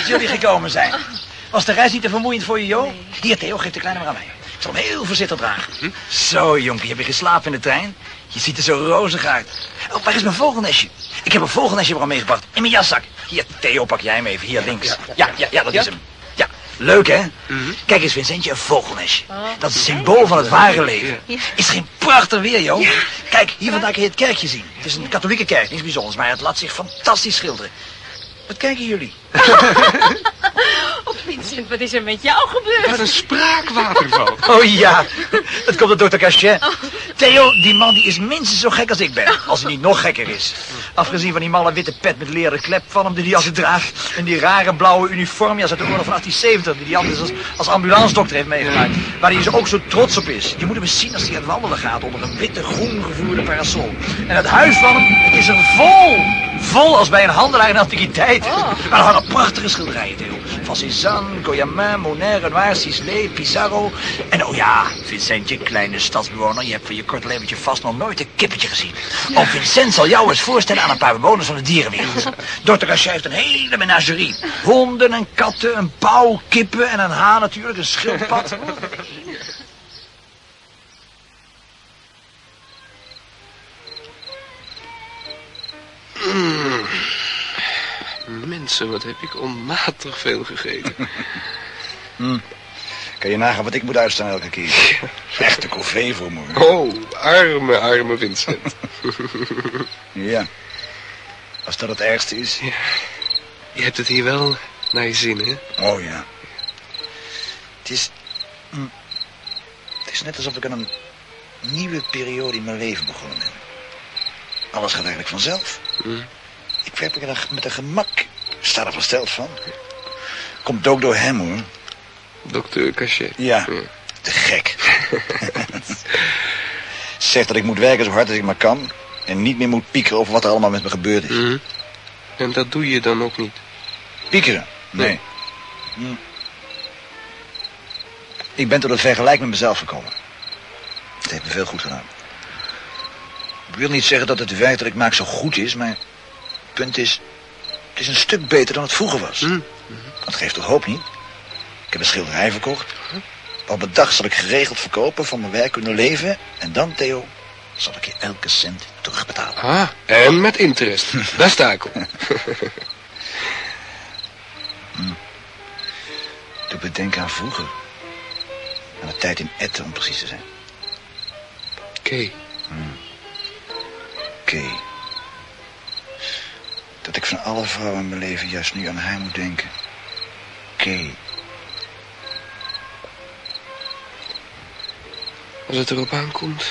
dat jullie gekomen zijn. Was de reis niet te vermoeiend voor je, Jo? Hier, Theo, geef de kleine maar aan mij. Ik zal hem heel voorzichtig dragen. Zo, jonkie, heb je geslapen in de trein? Je ziet er zo rozig uit. Oh, waar is mijn vogelnestje? Ik heb een vogelnestje voor hem meegebracht. In mijn jaszak. Hier, Theo, pak jij hem even. Hier, links. Ja, ja, ja, dat is hem. Ja, leuk, hè? Kijk eens, Vincentje, een vogelnestje. Dat is het symbool van het ware leven. Is er geen prachtig weer, joh? Kijk, hier vandaan kun je het kerkje zien. Het is een katholieke kerk, niks bijzonders, maar het laat zich fantastisch schilderen. Wat kijken jullie? Oh, Vincent, wat is er met jou gebeurd? Wat een spraakwaterval. Oh ja, dat komt door dokter Cachet. Theo, die man die is minstens zo gek als ik ben. Als hij niet nog gekker is. Afgezien van die malle witte pet met leren klep van hem die hij altijd draagt. En die rare blauwe uniformjas uit de oorlog van 1870. Die hij altijd als, als ambulancedokter heeft meegemaakt. Waar hij dus ook zo trots op is. Je moet hem eens zien als hij aan het wandelen gaat onder een witte groen gevloerde parasol. En het huis van hem het is er vol. Vol als bij een handelaar in antiquiteiten. Maar er hangen prachtige schilderijen, Theo. Van Cézanne, Goyamin, Monet, Renoir, Sisley, Pissarro. En oh ja, Vincentje, kleine stadsbewoner. Je hebt van je kort leventje vast nog nooit een kippetje gezien. Oh, Vincent zal jou eens voorstellen aan een paar bewoners van de dierenwereld. Cachet heeft een hele menagerie. Honden en katten, een pauw, kippen en een haan natuurlijk, een schildpad. Mensen, wat heb ik onmatig veel gegeten. Kan je nagaan wat ik moet uitstaan elke keer? Echte corvée voor me. Oh, arme, arme Vincent. Ja. Als dat het ergste is. Je hebt het hier wel naar je zin, hè? Oh ja. Het is... hm, Het is net alsof ik aan een nieuwe periode in mijn leven begonnen ben. Alles gaat eigenlijk vanzelf. Hm. Ik werk met een gemak. Sta er versteld van. Komt ook door hem hoor. Dokter Cachet. Ja. Te gek. Zegt dat ik moet werken zo hard als ik maar kan. En niet meer moet piekeren over wat er allemaal met me gebeurd is. Hm. En dat doe je dan ook niet. Piekeren? Nee. Hm. Ik ben tot een vergelijk met mezelf gekomen. Het heeft me veel goed gedaan. Ik wil niet zeggen dat het feit dat ik maak zo goed is, maar... Het punt is... Het is een stuk beter dan het vroeger was. Hm. Dat geeft toch hoop niet? Ik heb een schilderij verkocht. Op een dag zal ik geregeld verkopen, van mijn werk kunnen leven. En dan, Theo, zal ik je elke cent terugbetalen. Ah, en met interest. Daar sta ik op. Doe me denken aan vroeger. Aan de tijd in Etten, om precies te zijn. Oké. Oké. Dat ik van alle vrouwen in mijn leven juist nu aan haar moet denken. Oké. Als het erop aankomt,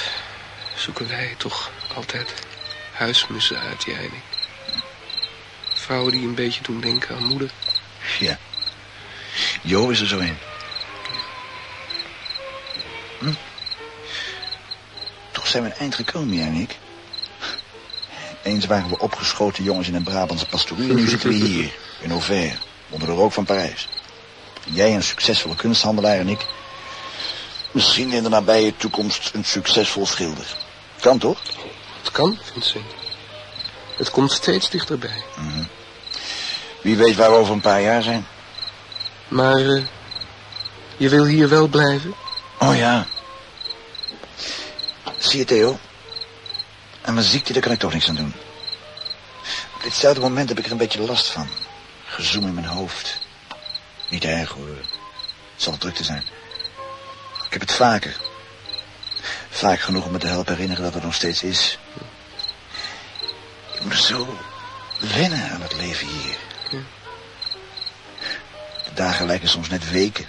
zoeken wij toch altijd huismussen uit, ik. Vrouwen die een beetje doen denken aan moeder. Ja. Jo is er zo een. Hm? Toch zijn we een eind gekomen, jij en ik. Eens waren we opgeschoten jongens in een Brabantse pastorie... en nu zitten we hier, in Auvers, onder de rook van Parijs. Jij een succesvolle kunsthandelaar en ik... misschien in de nabije toekomst een succesvol schilder. Kan toch? Het kan, Vincent. Het komt steeds dichterbij. Wie weet waar we over een paar jaar zijn. Maar eh, je wil hier wel blijven? Oh ja. Zie je, Theo? Aan mijn ziekte, daar kan ik toch niks aan doen. Op ditzelfde moment heb ik er een beetje last van. Gezoem in mijn hoofd. Niet erg hoor. Het zal druk te zijn. Ik heb het vaker. Vaak genoeg om me te helpen herinneren dat het nog steeds is. Ik moet zo wennen aan het leven hier. De dagen lijken soms net weken.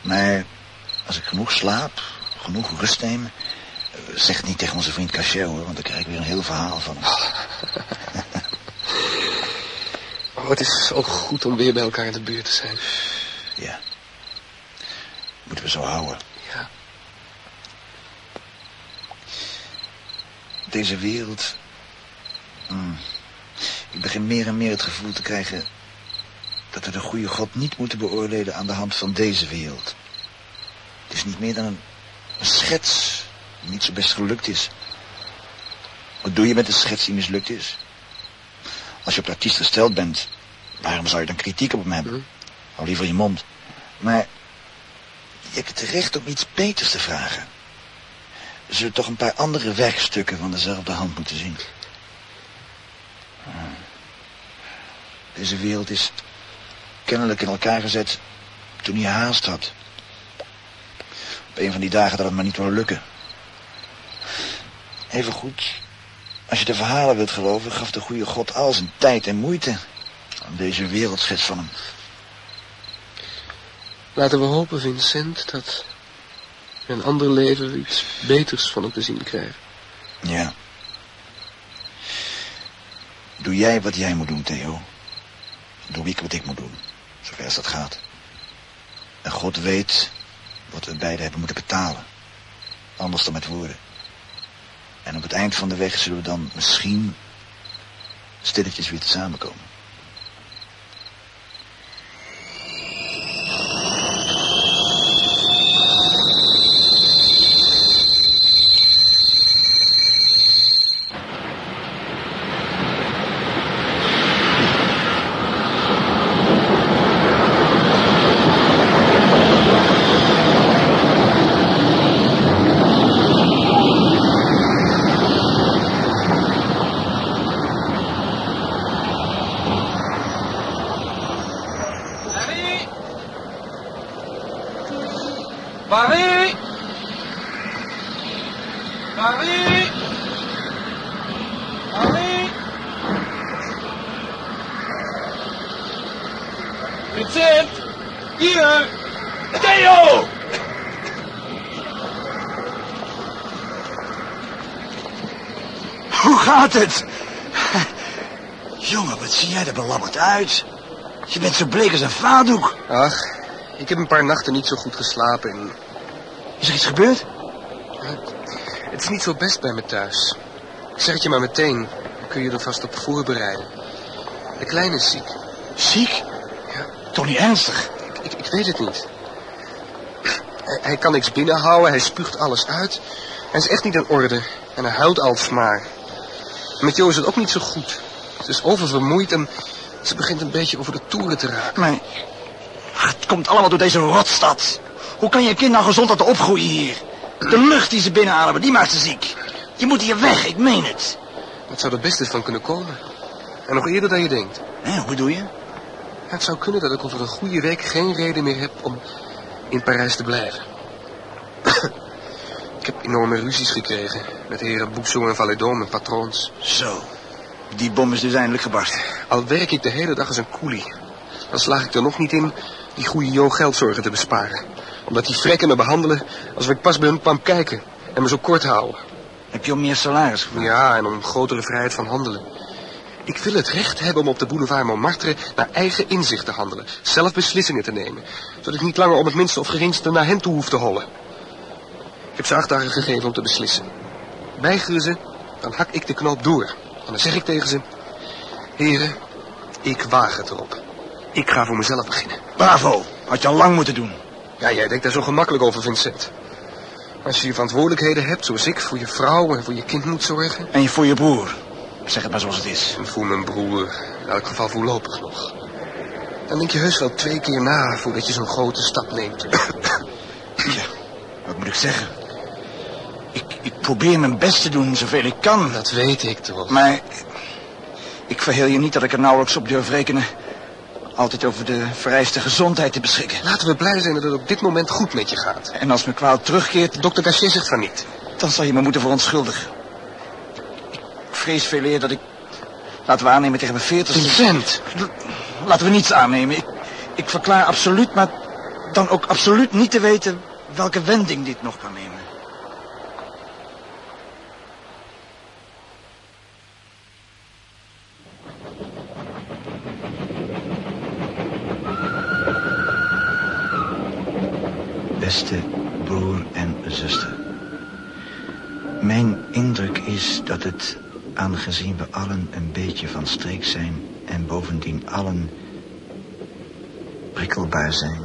Maar als ik genoeg slaap, genoeg rust neem... Zeg het niet tegen onze vriend Cachet hoor, want dan krijg ik weer een heel verhaal van hem. Oh, het is ook goed om weer bij elkaar in de buurt te zijn. Ja. Moeten we zo houden. Ja. Deze wereld... mm, ik begin meer en meer het gevoel te krijgen... dat we de goede God niet moeten beoordelen aan de hand van deze wereld. Het is niet meer dan een, een schets niet zo best gelukt is. Wat doe je met een schets die mislukt is? Als je op de artiest gesteld bent, waarom zou je dan kritiek op hem hebben? Hou liever je mond. Maar je hebt het recht om iets beters te vragen. We zullen toch een paar andere werkstukken van dezelfde hand moeten zien. Ah. Deze wereld is kennelijk in elkaar gezet toen hij haast had. Op een van die dagen dat het maar niet wil lukken. Even goed, als je de verhalen wilt geloven, gaf de goede God al zijn tijd en moeite aan deze wereldschets van hem. Laten we hopen, Vincent, dat we een ander leven iets beters van hem te zien krijgen. Ja. Doe jij wat jij moet doen, Theo. Doe ik wat ik moet doen, zover als dat gaat. En God weet wat we beiden hebben moeten betalen. Anders dan met woorden. En op het eind van de weg zullen we dan misschien stilletjes weer samenkomen. Vincent Hier Theo! Hoe gaat het? Jongen, wat zie jij er belabberd uit? Je bent zo bleek als een vaatdoek. Ach, ik heb een paar nachten niet zo goed geslapen en Is er iets gebeurd? het is niet zo best bij me thuis. Ik zeg het je maar meteen, dan kun je er vast op voorbereiden. De kleine is ziek. Ziek? Toch niet ernstig? Ik, ik weet het niet. Hij, hij kan niks binnenhouden, hij spuugt alles uit. Hij is echt niet in orde en hij huilt alsmaar. Met Jo is het ook niet zo goed. Ze is oververmoeid en ze begint een beetje over de toeren te raken. Maar het komt allemaal door deze rotstad. Hoe kan je kind nou gezond laten opgroeien hier? De lucht die ze binnenodemen, die maakt ze ziek. Je moet hier weg, ik meen het. Dat zou er best van kunnen komen. En nog eerder dan je denkt. Hé, hoe bedoel je? Het zou kunnen dat ik over een goede week geen reden meer heb om in Parijs te blijven. ik heb enorme ruzies gekregen met de heren Boekso en Valedon, mijn patroons. Zo, die bom is dus eindelijk gebarsten. Al werk ik de hele dag als een koelie. Dan slaag ik er nog niet in die goede Jo geldzorgen te besparen. Omdat die frekken me behandelen alsof ik pas bij hun kwam kijken en me zo kort houden. Heb je om meer salaris gevraagd? Ja, en om grotere vrijheid van handelen. Ik wil het recht hebben om op de boulevard Montmartre naar eigen inzicht te handelen. Zelf beslissingen te nemen. Zodat ik niet langer om het minste of geringste naar hen toe hoef te hollen. Ik heb ze acht dagen gegeven om te beslissen. Weigeren ze, dan hak ik de knoop door. En dan zeg ik tegen ze... Heren, ik waag het erop. Ik ga voor mezelf beginnen. Bravo, had je al lang moeten doen. Ja, jij denkt daar zo gemakkelijk over, Vincent. Als je je verantwoordelijkheden hebt, zoals ik, voor je vrouw en voor je kind moet zorgen... En je voor je broer. Zeg het maar zoals het is. En voor mijn broer, in elk geval voorlopig nog. Dan denk je heus wel twee keer na voordat je zo'n grote stap neemt. Ja, wat moet ik zeggen? Ik, ik probeer mijn best te doen zoveel ik kan. Dat weet ik toch. Maar ik verheel je niet dat ik er nauwelijks op durf rekenen... altijd over de vereiste gezondheid te beschikken. Laten we blij zijn dat het op dit moment goed met je gaat. En als mijn kwaal terugkeert, Dokter Cachet zegt van niet. dan zal je me moeten verontschuldigen. Vrees veel eer dat ik... Laten we aannemen tegen mijn veertigste... Vincent! Laten we niets aannemen. Ik, ik verklaar absoluut, maar dan ook absoluut niet te weten... welke wending dit nog kan nemen. Beste broer en zuster. Mijn indruk is dat het, aangezien we allen een beetje van streek zijn... en bovendien allen prikkelbaar zijn...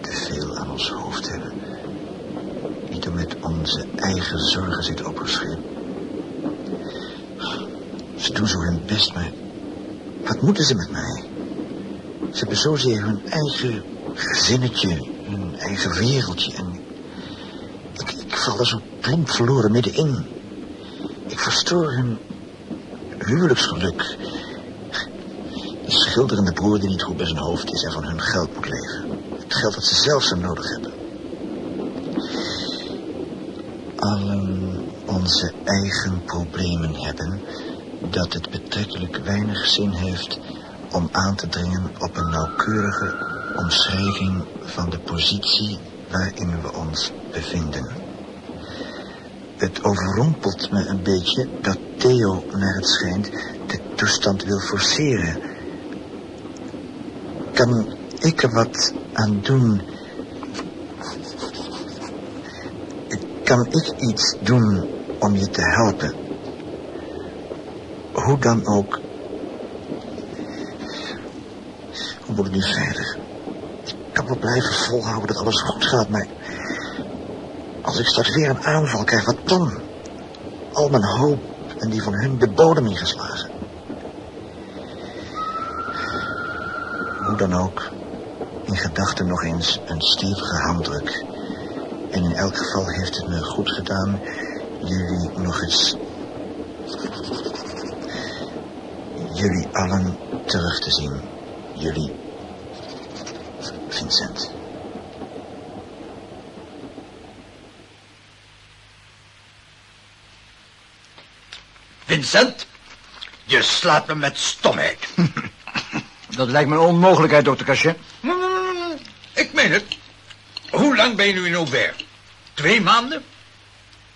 te veel aan ons hoofd hebben... niet maken met onze eigen zorgen zitten opgeschreven. Ze doen zo hun best, maar wat moeten ze met mij? Ze hebben zozeer hun eigen gezinnetje, hun eigen wereldje. En ik, ik val er zo plomp verloren middenin. Ik verstoor hun huwelijksgeluk. Schilderende broer die niet goed bij zijn hoofd is en van hun geld moet leven. Het geld dat ze zelf zo nodig hebben. Allen onze eigen problemen hebben, dat het betrekkelijk weinig zin heeft om aan te dringen op een nauwkeurige omschrijving van de positie waarin we ons bevinden. Het overrompelt me een beetje dat Theo, naar het schijnt, de toestand wil forceren. Kan ik er wat aan doen? Kan ik iets doen om je te helpen? Hoe dan ook. Hoe moet ik nu verder? Ik kan wel blijven volhouden dat alles goed gaat, maar... Als ik straks weer een aanval krijg, wat dan? Al mijn hoop en die van hun de bodem ingeslagen. Hoe dan ook, in gedachten nog eens een stevige handdruk. En in elk geval heeft het me goed gedaan jullie nog eens... Jullie allen terug te zien. Jullie... Vincent. Vincent, je slaat me met stomheid. Dat lijkt me een onmogelijkheid, dokter Cachet. Ik meen het. Hoe lang ben je nu in Auvers? Twee maanden?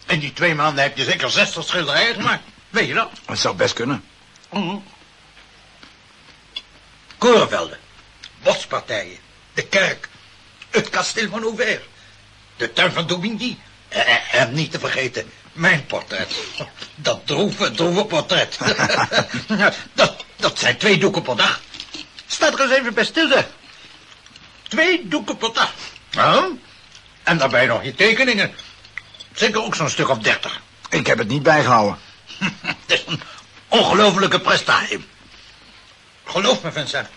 In die twee maanden heb je zeker zestig schilderijen gemaakt. Weet je dat? Dat zou best kunnen. Mhm. Korenvelden, bospartijen, de kerk, het kasteel van Auvers, de tuin van Daubigny. En, en niet te vergeten, mijn portret. Dat droeve, droeve portret. dat, dat zijn twee doeken per dag. Sta er eens even bij stil, zeg. Twee doeken per dag. Ja? En daarbij nog je tekeningen. Zeker ook zo'n stuk of dertig. Ik heb het niet bijgehouden. Het is een ongelofelijke prestatie. Geloof me, Vincent.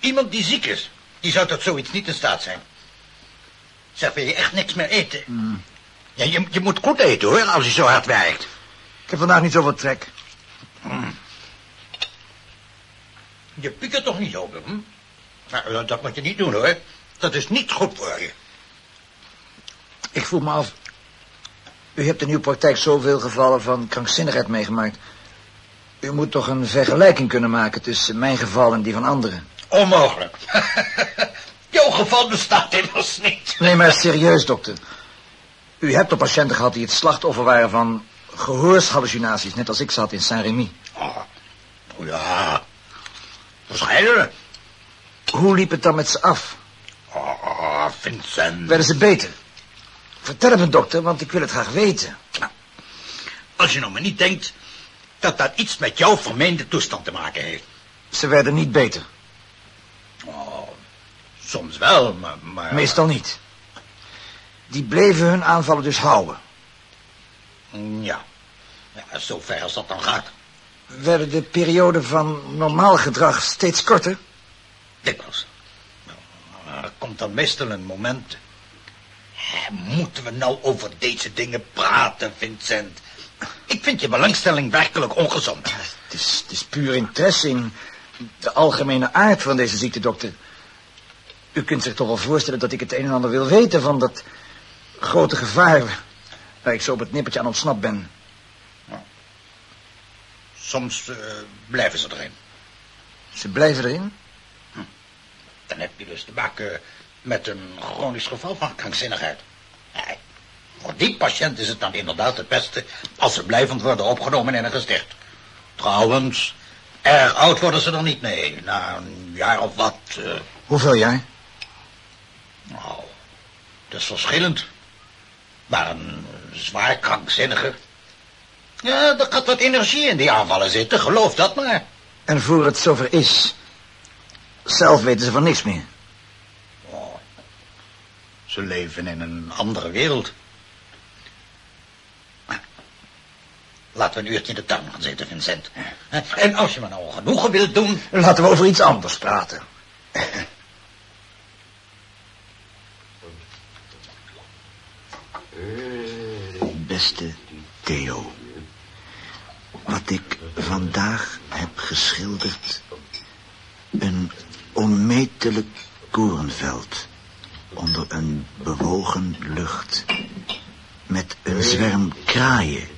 Iemand die ziek is, die zou tot zoiets niet in staat zijn. Zeg, wil je echt niks meer eten? Ja, je, je moet goed eten, hoor, als je zo hard werkt. Ik heb vandaag niet zoveel trek. Je piekert toch niet open, hm? Nou, dat moet je niet doen, hoor. Dat is niet goed voor je. Ik vroeg me af... U hebt in uw praktijk zoveel gevallen van krankzinnigheid meegemaakt. U moet toch een vergelijking kunnen maken tussen mijn geval en die van anderen. Onmogelijk. Jouw geval bestaat immers niet. Nee, maar serieus, dokter. U hebt toch patiënten gehad die het slachtoffer waren van gehoorshallucinaties, net als ik zat in Saint-Rémy. Oh, ja, waarschijnlijk. Hoe liep het dan met ze af? Oh, Vincent. Werden ze beter? Vertel het me, dokter, want ik wil het graag weten. Als je nou maar niet denkt dat dat iets met jouw vermeende toestand te maken heeft. Ze werden niet beter. Oh, soms wel, maar... maar... Meestal niet. Die bleven hun aanvallen dus houden. Ja. ja, zover als dat dan gaat. Werden de perioden van normaal gedrag steeds korter? Dikwijls. Nou, Er komt dan meestal een moment... Moeten we nou over deze dingen praten, Vincent? Ik vind je belangstelling werkelijk ongezond. Het is, het is puur interesse in de algemene aard van deze ziekte, dokter. U kunt zich toch wel voorstellen dat ik het een en ander wil weten van dat grote gevaar... waar ik zo op het nippertje aan ontsnapt ben. Soms eh, blijven ze erin. Ze blijven erin? Dan heb je dus te maken met een chronisch geval van krankzinnigheid. Nee, voor die patiënt is het dan inderdaad het beste als ze blijvend worden opgenomen in een gesticht. Trouwens, erg oud worden ze er niet mee. Na een jaar of wat. eh, Hoeveel jaar? nou, dat is verschillend. Maar een zwaar krankzinnige. Ja, dat gaat wat energie in die aanvallen zitten, geloof dat maar. En voor het zover is, zelf weten ze van niks meer. Oh, ze leven in een andere wereld. Laten we een uurtje in de tuin gaan zitten, Vincent. En als je me nou genoegen wilt doen... Laten we over iets anders praten. Beste Theo. Wat ik vandaag heb geschilderd. Een onmetelijk korenveld. Onder een bewogen lucht. Met een zwerm kraaien.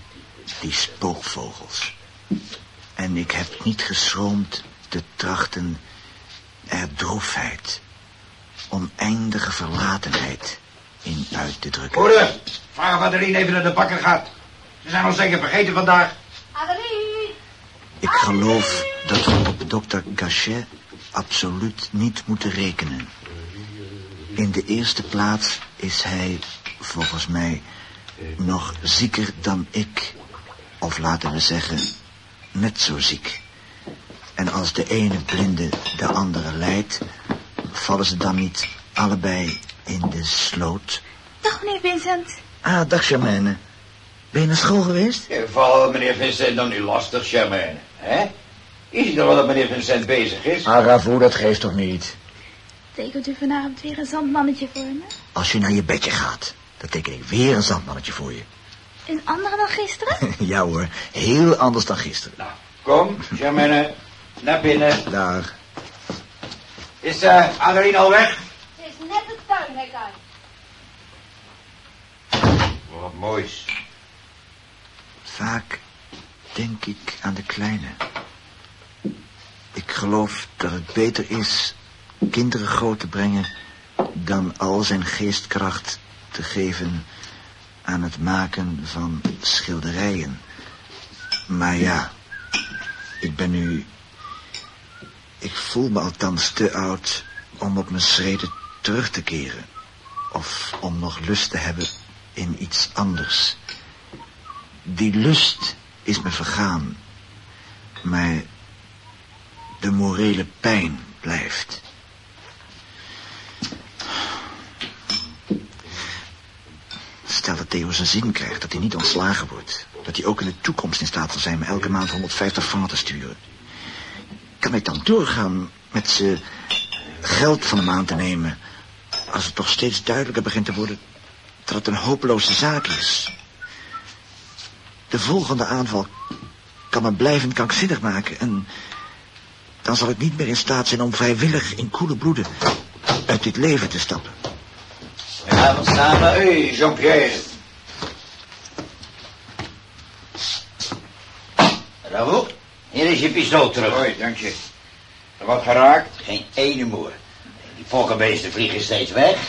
Die spookvogels. En ik heb niet geschroomd te trachten er droefheid. Oneindige verlatenheid in uit te drukken. Moeder, vraag of Adeline even naar de bakker gaat. Ze zijn ons zeker vergeten vandaag. Ik geloof dat we op dokter Gachet absoluut niet moeten rekenen. In de eerste plaats is hij, volgens mij, nog zieker dan ik. Of laten we zeggen, net zo ziek. En als de ene blinde de andere leidt, vallen ze dan niet allebei in de sloot? Dag, meneer Vincent. Ah, dag Germaine. Ben je naar school geweest? Valt meneer Vincent dan nu lastig, Charmaine? Hè? Je ziet toch wel dat meneer Vincent bezig is? Ah, Ravoe, dat geeft toch niet? Tekent u vanavond weer een zandmannetje voor me? Als je naar je bedje gaat, dan teken ik weer een zandmannetje voor je. Een andere dan gisteren? ja hoor, heel anders dan gisteren. Nou, kom, Charmaine, naar binnen. Daar. Is uh, Adeline al weg? Net het tuinhek uit. Wat moois. Vaak denk ik aan de kleine. Ik geloof dat het beter is kinderen groot te brengen dan al zijn geestkracht te geven aan het maken van schilderijen. Maar ja, ik ben nu... Ik voel me althans te oud om op mijn schreden terug te keren. Of om nog lust te hebben in iets anders. Die lust is me vergaan. Maar de morele pijn blijft. Stel dat Theo zijn zin krijgt, dat hij niet ontslagen wordt. Dat hij ook in de toekomst in staat zal zijn me elke maand 150 francs te sturen. Kan ik dan doorgaan met ze geld van hem aan te nemen... als het toch steeds duidelijker begint te worden dat het een hopeloze zaak is. De volgende aanval kan me blijvend krankzinnig maken... en dan zal ik niet meer in staat zijn om vrijwillig in koele bloeden... uit dit leven te stappen. We gaan samen. Hé, hey, Jean-Pierre. Bravo. Hier is je pistool terug. Hoi, dank je. Er wordt geraakt? Geen ene moer. Die pokkenbeesten vliegen steeds weg.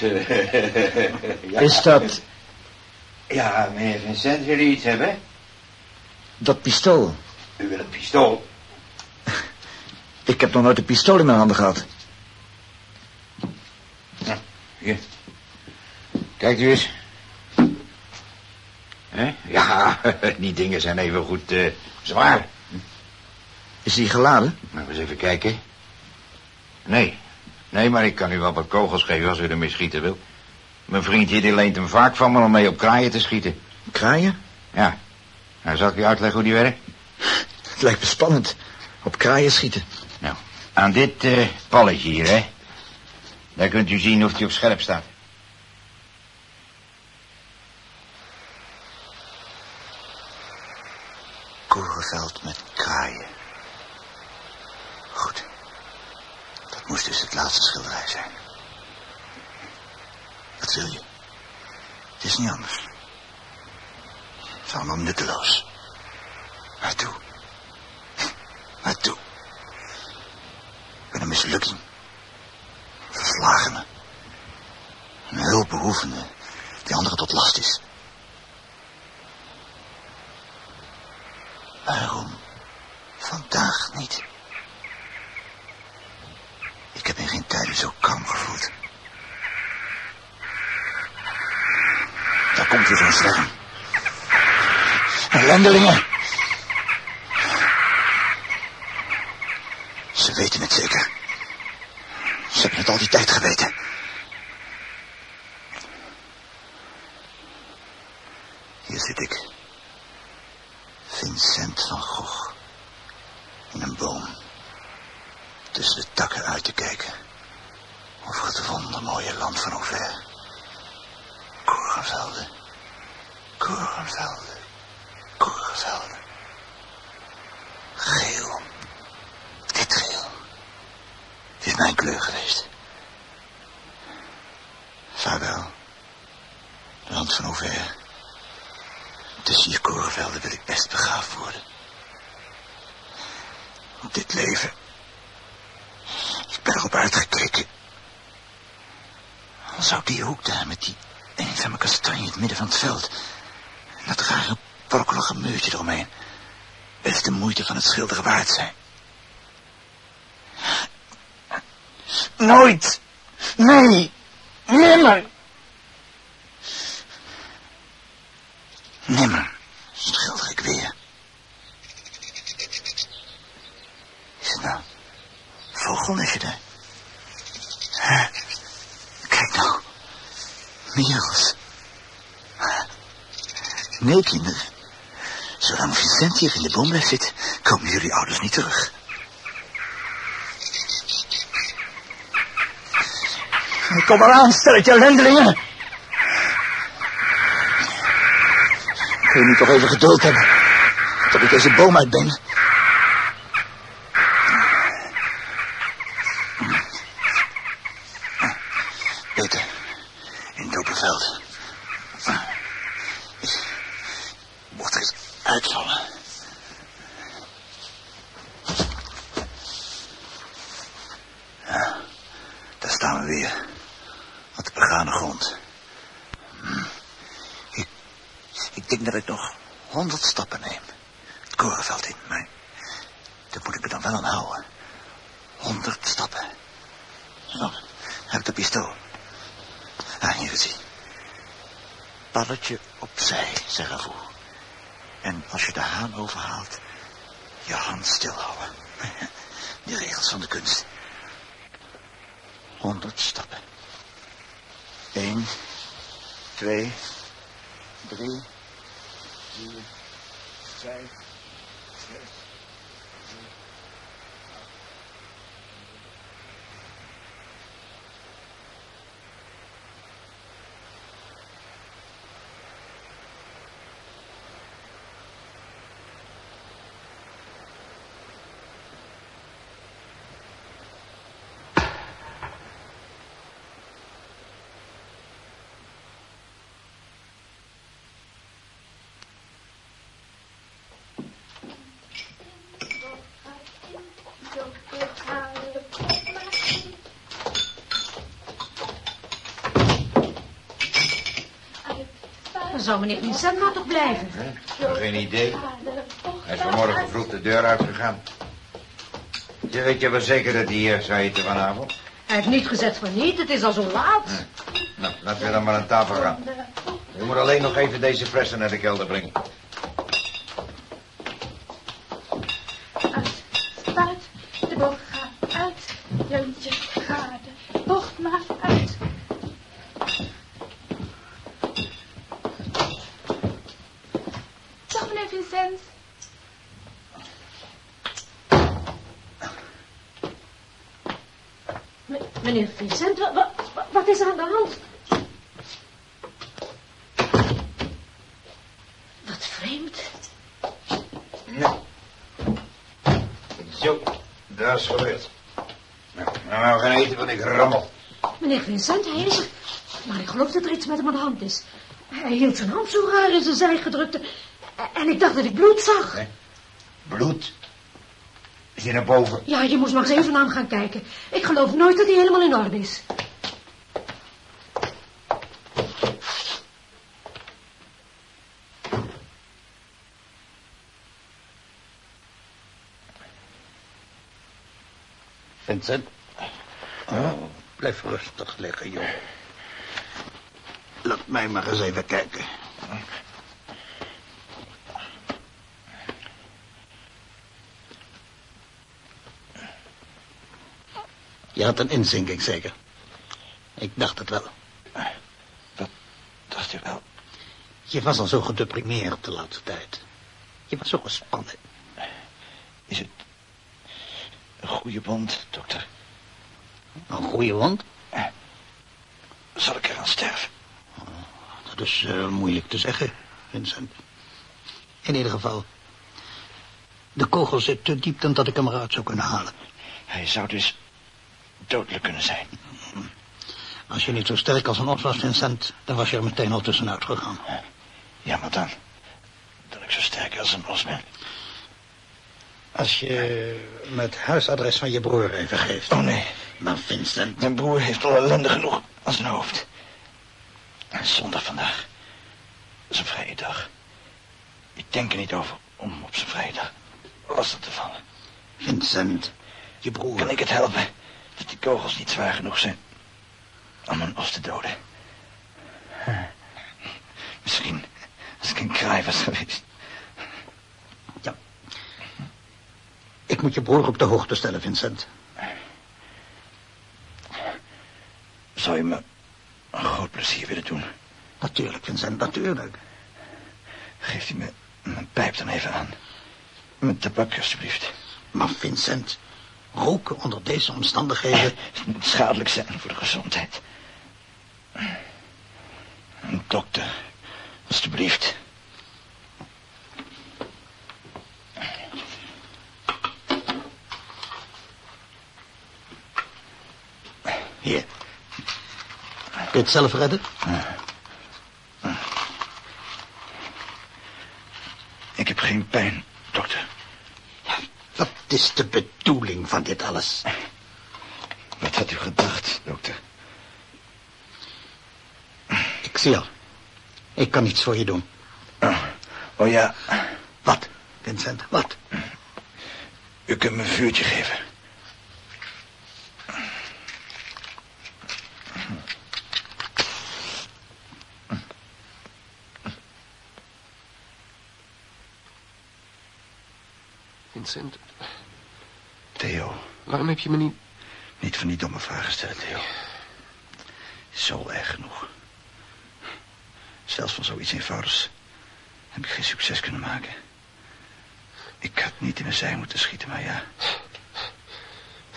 ja. Is dat Ja, meneer Vincent, wil u iets hebben? Dat pistool. U wil een pistool? Ik heb nog nooit een pistool in mijn handen gehad. Hier. Kijkt u eens. Hè? Ja, die dingen zijn even goed eh, zwaar. Is die geladen? Nou, eens even kijken. Nee. Nee, maar ik kan u wel wat kogels geven als u ermee schieten wil. Mijn vriend hier die leent hem vaak van me om mee op kraaien te schieten. Kraaien? Ja. Nou, zal ik u uitleggen hoe die werkt? Het lijkt me spannend. Op kraaien schieten. Nou, aan dit eh palletje hier, hè. Daar kunt u zien of die op scherp staat. Korenveld met kraaien. Goed. Dat moest dus het laatste schilderij zijn. Wat wil je? Het is niet anders. Het is allemaal nutteloos. Waartoe? Waartoe? Ik ben een mislukking. Verslagene. Een hulpbehoevende die anderen tot last is. Waarom vandaag niet? Ik heb in geen tijden zo kalm gevoeld. Daar komt weer zo'n zwerm. Ellendelingen. Ze weten het zeker. Ze hebben het al die tijd geweten. Hier zit ik. Vincent van Gogh. In een boom. Tussen de takken uit te kijken. Over het wondermooie land van Auvers. Korenvelden. Korenvelden. Korenvelden. Geel. Dit geel. Het is mijn kleur geweest. Vaarwel. Land van Auvers. Tussen je korenvelden wil ik best begraafd worden. Op dit leven. Ik ben erop uitgekeken. Dan zou die hoek daar met die eenzame kastanje in het midden van het veld. En dat rare brokkelige muurtje eromheen. Best de moeite van het schilderen waard zijn. Nooit. Nee. Nimmer. Nimmer. Schilder ik weer. Is het nou? Vogelnestje daar? Hè? Kijk nou. Merels. Nee, kinderen. Zolang Vincent hier in de boom blijft zitten, komen jullie ouders niet terug. Kom maar aan, stelletje ellendelingen. Kun je nu toch even geduld hebben, tot ik deze boom uit ben? Peter, in het open veld. Ik mocht er eens uitvallen. Ja, daar staan we weer. Op de begane grond. Hm. Ik, ik denk dat ik nog honderd stappen neem. Het korenveld in, maar daar moet ik me dan wel aan houden. Honderd stappen. Zo, heb ik de pistool. Ah, hier is hij. Palletje opzij, zeg Avoe. En als je de haan overhaalt, je hand stilhouden. Die regels van de kunst. Honderd stappen. Eén, twee, drie, vier, vijf, zes. Dan zou meneer Vincent maar toch blijven. Geen idee. Hij is vanmorgen vroeg de deur uitgegaan. Je weet je wel zeker dat hij hier zou eten vanavond? Hij heeft niet gezegd van niet, het is al zo laat. Nou, laten we dan maar aan tafel gaan. Je moet alleen nog even deze flessen naar de kelder brengen. Uit, de bocht gaat uit. Jeuntje, ga de bocht maar uit. Dag meneer Vincent. M- meneer Vincent, wa- wa- wa- wat is er aan de hand? Wat vreemd. Ja. Zo, dat is gebeurd. Nou, nou we gaan eten van ik rammel. Meneer Vincent, hij is er. Maar ik geloof dat er iets met hem aan de hand is. Hij hield zijn hand zo raar in zijn zij gedrukt. En ik dacht dat ik bloed zag. Nee. Bloed. Is hij naar boven? Ja, je moest maar eens even naar hem gaan kijken. Ik geloof nooit dat hij helemaal in orde is. Vincent. Oh, blijf rustig liggen, joh. Mij maar eens even kijken. Je had een inzinking, zeker? Ik dacht het wel. Dacht je wel? Je was al zo gedeprimeerd de laatste tijd. Je was zo gespannen. Is het een goede wond, dokter? Een goede wond? Zal ik eraan sterven? Dat is eh, moeilijk te zeggen, Vincent. In ieder geval, de kogel zit te diep dan dat ik hem eruit zou kunnen halen. Hij zou dus dodelijk kunnen zijn. Als je niet zo sterk als een os was, Vincent, dan was je er meteen al tussenuit gegaan. Ja, maar dan? Dat ik zo sterk als een os ben. Als je me het huisadres van je broer even geeft. Oh, nee. Maar Vincent... Mijn broer heeft al ellende genoeg aan zijn hoofd. Zondag vandaag. Dat is een vrije dag. Ik denk er niet over om op zijn vrije dag lastig te vallen. Vincent, je broer... Kan ik het helpen dat die kogels niet zwaar genoeg zijn om een os te doden? Misschien als ik een kraai was geweest. Ja. Ik moet je broer op de hoogte stellen, Vincent. Zou je me een groot plezier willen doen? Natuurlijk, Vincent, natuurlijk. Geeft u me mijn pijp dan even aan. Met tabak, alstublieft. Maar Vincent, roken onder deze omstandigheden... Het moet schadelijk zijn voor de gezondheid. Een dokter, alstublieft. Hier. Kun je het zelf redden? Ik heb geen pijn, dokter. Wat is de bedoeling van dit alles? Wat had u gedacht, dokter? Ik zie al. Ik kan niets voor je doen. Oh, oh ja, Wat, Vincent, wat? u kunt me een vuurtje geven. Vincent, Theo, waarom heb je me niet... niet van die domme vragen stellen, Theo. Al erg genoeg. Zelfs van zoiets eenvoudigs heb ik geen succes kunnen maken. Ik had niet in mijn zij moeten schieten, maar ja.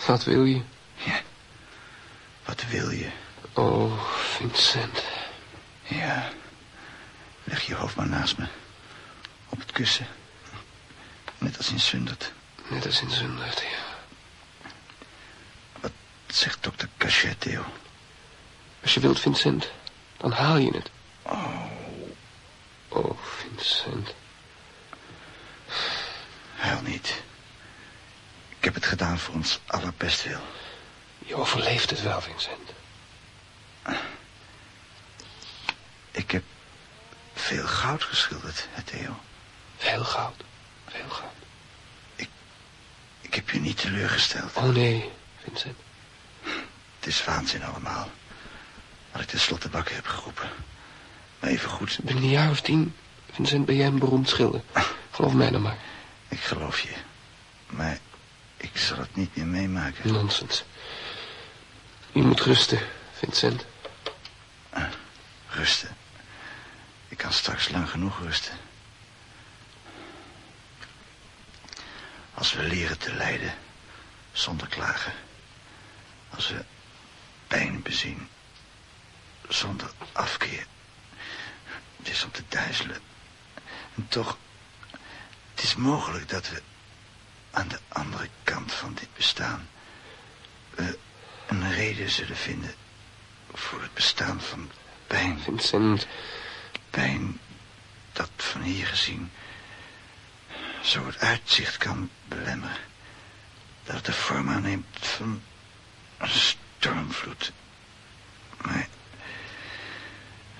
Wat wil je? Ja. Wat wil je? Oh, Vincent. Ja. Leg je hoofd maar naast me. Op het kussen. Net als in Sundert. Net als in Zundert, ja. Wat zegt dokter Cachet, Theo? Als je wilt, Vincent, dan haal je het. Oh, Oh, Vincent. huil niet. Ik heb het gedaan voor ons allerbestwil. Je overleeft het wel, Vincent. Ik heb veel goud geschilderd, Theo. Veel goud. Goud. Ik heb je niet teleurgesteld. Oh nee, Vincent. Het is waanzin allemaal. Wat ik tenslotte wakker heb geroepen. Maar even goed, Binnen een jaar of tien, Vincent, ben jij een beroemd schilder. Geloof mij dan maar. ik geloof je. Maar ik zal het niet meer meemaken. Nonsens. Je moet rusten, Vincent. Rusten. Ik kan straks lang genoeg rusten. Als we leren te lijden zonder klagen. Als we pijn bezien zonder afkeer. Het is om te duizelen. En toch, het is mogelijk dat we aan de andere kant van dit bestaan... we een reden zullen vinden voor het bestaan van pijn. Vincent, Pijn dat van hier gezien zo het uitzicht kan belemmeren. Dat het de vorm aanneemt van een stormvloed. Maar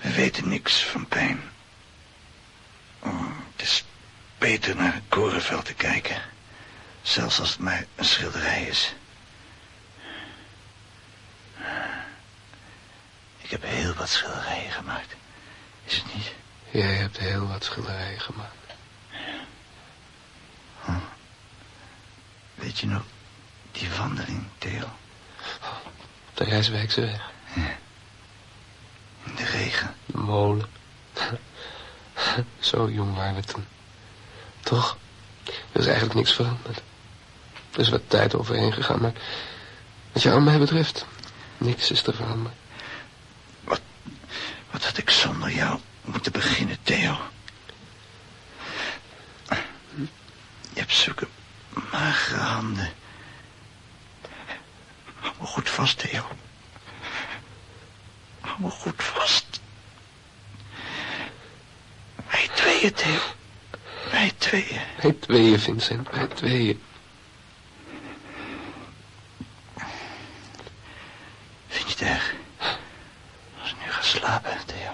we weten niks van pijn. Oh, het is beter naar het korenveld te kijken. Zelfs als het maar een schilderij is. Ik heb heel wat schilderijen gemaakt. Is het niet? jij hebt heel wat schilderijen gemaakt. Weet je nog, die wandeling, Theo? Op de Rijswijkse weg. In de regen. De molen. Zo jong waren we toen. Toch? Er is eigenlijk niks veranderd. Er is wat tijd overheen gegaan, maar wat jou en mij betreft, niks is te veranderen. Wat had ik zonder jou moeten beginnen, Theo? Je hebt zulke magere handen. Hou me goed vast, Theo. Hou me goed vast. Wij tweeën, Theo. Wij tweeën. Wij tweeën, Vincent, wij tweeën. Vind je het erg? Als ik nu ga slapen, Theo.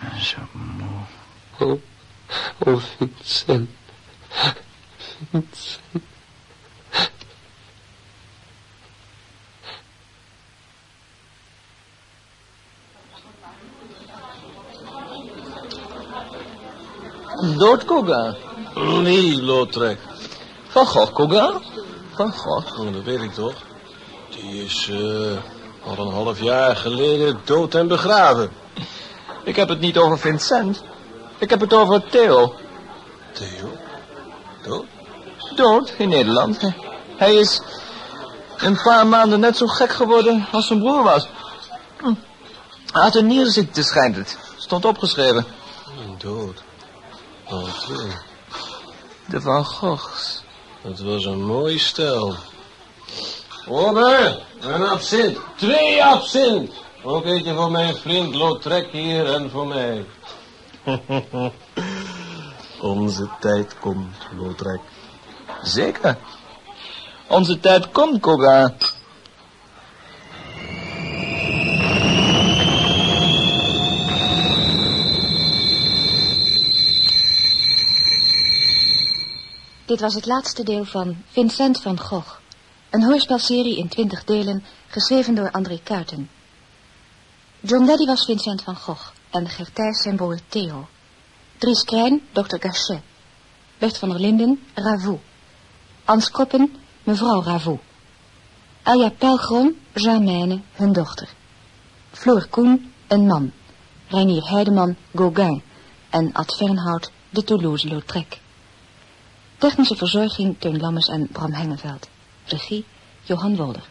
Ik ben zo moe. Oh, oh Vincent. Vincent. Dood Koga? Nee, Lautrec. Van Gogh Koga? Van Gogh? dat weet ik toch. Die is eh, al een half jaar geleden dood en begraven. Ik heb het niet over Vincent. Ik heb het over Theo. Theo? Dood? Dood, in Nederland. Hij is een paar maanden net zo gek geworden als zijn broer was. Hm. Hij had een nierziekte, schijnt het. Stond opgeschreven. Dood. Oh, twee. De Van Goghs. Dat was een mooi stel. Robert, een absint. Twee absint. Ook eentje voor mijn vriend Lautrec hier en voor mij. Onze tijd komt, Lautrec. Zeker. Onze tijd komt, Koga. Dit was het laatste deel van Vincent van Gogh. Een hoorspelserie in twintig delen, geschreven door André Kuiten. John Daddy was Vincent van Gogh en Gertijs zijn broer Theo. Dries Krijn, dokter Gachet. Bert van der Linden, Ravoux. Ans Koppen, mevrouw Ravoux. Elja Pelgrom, Germaine, hun dochter. Floor Koen, een man. Reinier Heideman, Gauguin. En Ad Fernhout, de Toulouse-Lautrec. Technische verzorging Teun Lammes en Bram Hengeveld. Regie Johan Wolder.